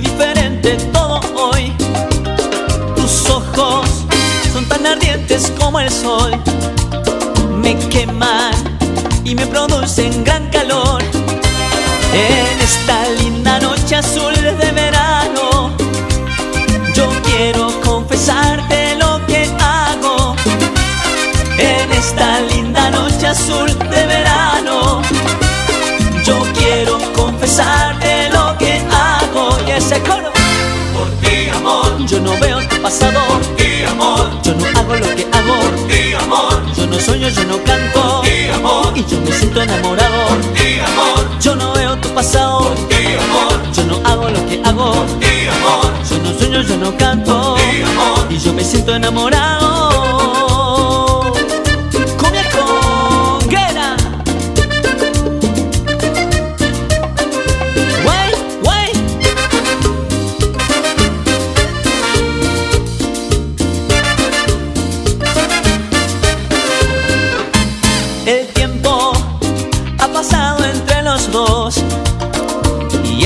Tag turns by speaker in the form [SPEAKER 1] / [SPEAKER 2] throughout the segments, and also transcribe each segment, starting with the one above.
[SPEAKER 1] diferente todo hoy. Tus ojos son tan ardientes como el sol. Me queman y me producen gran calor. En esta linda noche azul de verano,
[SPEAKER 2] amor,
[SPEAKER 1] yo no veo tu pasado,
[SPEAKER 2] por ti, amor,
[SPEAKER 1] yo no hago lo que hago.
[SPEAKER 2] por ti, amor,
[SPEAKER 1] Yo no sueño, yo no canto,
[SPEAKER 2] por ti, amor,
[SPEAKER 1] y yo me siento enamorado.
[SPEAKER 2] por ti, amor,
[SPEAKER 1] Yo no veo tu pasado,
[SPEAKER 2] por ti, amor,
[SPEAKER 1] yo no hago lo que hago.
[SPEAKER 2] por ti, amor,
[SPEAKER 1] Yo no sueño, yo no canto,
[SPEAKER 2] Sí, amor.
[SPEAKER 1] y yo me siento enamorado.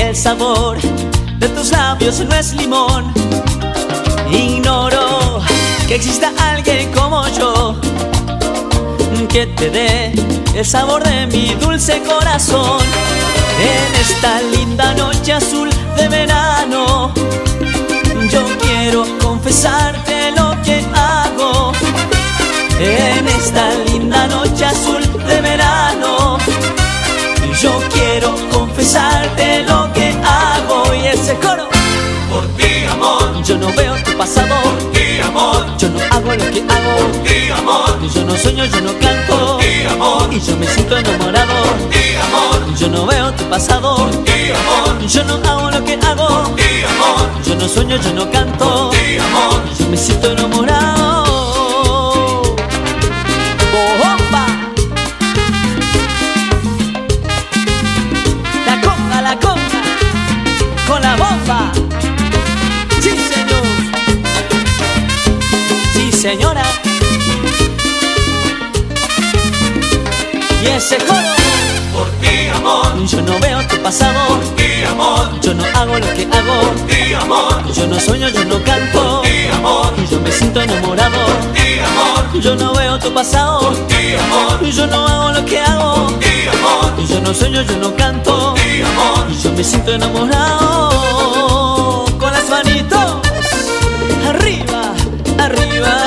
[SPEAKER 1] El sabor de tus labios no es limón. Ignoro que exista alguien como yo que te dé el sabor de mi dulce corazón. En esta linda noche azul de verano, yo quiero confesarte no veo tu pasado,
[SPEAKER 2] por ti, amor,
[SPEAKER 1] yo no hago lo que hago.
[SPEAKER 2] por ti, amor,
[SPEAKER 1] Yo no sueño, yo no canto,
[SPEAKER 2] por ti, amor,
[SPEAKER 1] y yo me siento enamorado.
[SPEAKER 2] por ti, amor,
[SPEAKER 1] Yo no veo tu pasado,
[SPEAKER 2] por ti, amor,
[SPEAKER 1] yo no hago lo que hago.
[SPEAKER 2] por ti, amor,
[SPEAKER 1] Yo no sueño, yo no canto,
[SPEAKER 2] por ti, amor,
[SPEAKER 1] yo me siento enamorado. ¡Bomba! La conga, la conga, con la bomba. Señora. Y ese coro,
[SPEAKER 2] por ti, amor,
[SPEAKER 1] yo no veo tu pasado,
[SPEAKER 2] por ti, amor,
[SPEAKER 1] yo no hago lo que hago.
[SPEAKER 2] por ti, amor,
[SPEAKER 1] Yo no sueño, yo no canto,
[SPEAKER 2] por ti, amor,
[SPEAKER 1] yo me siento enamorado.
[SPEAKER 2] por ti, amor,
[SPEAKER 1] Yo no veo tu pasado,
[SPEAKER 2] por ti, amor,
[SPEAKER 1] yo no hago lo que hago.
[SPEAKER 2] por ti, amor,
[SPEAKER 1] Yo no sueño, yo no canto,
[SPEAKER 2] por ti, amor,
[SPEAKER 1] yo me siento enamorado. Con las manitos. Arriba, arriba.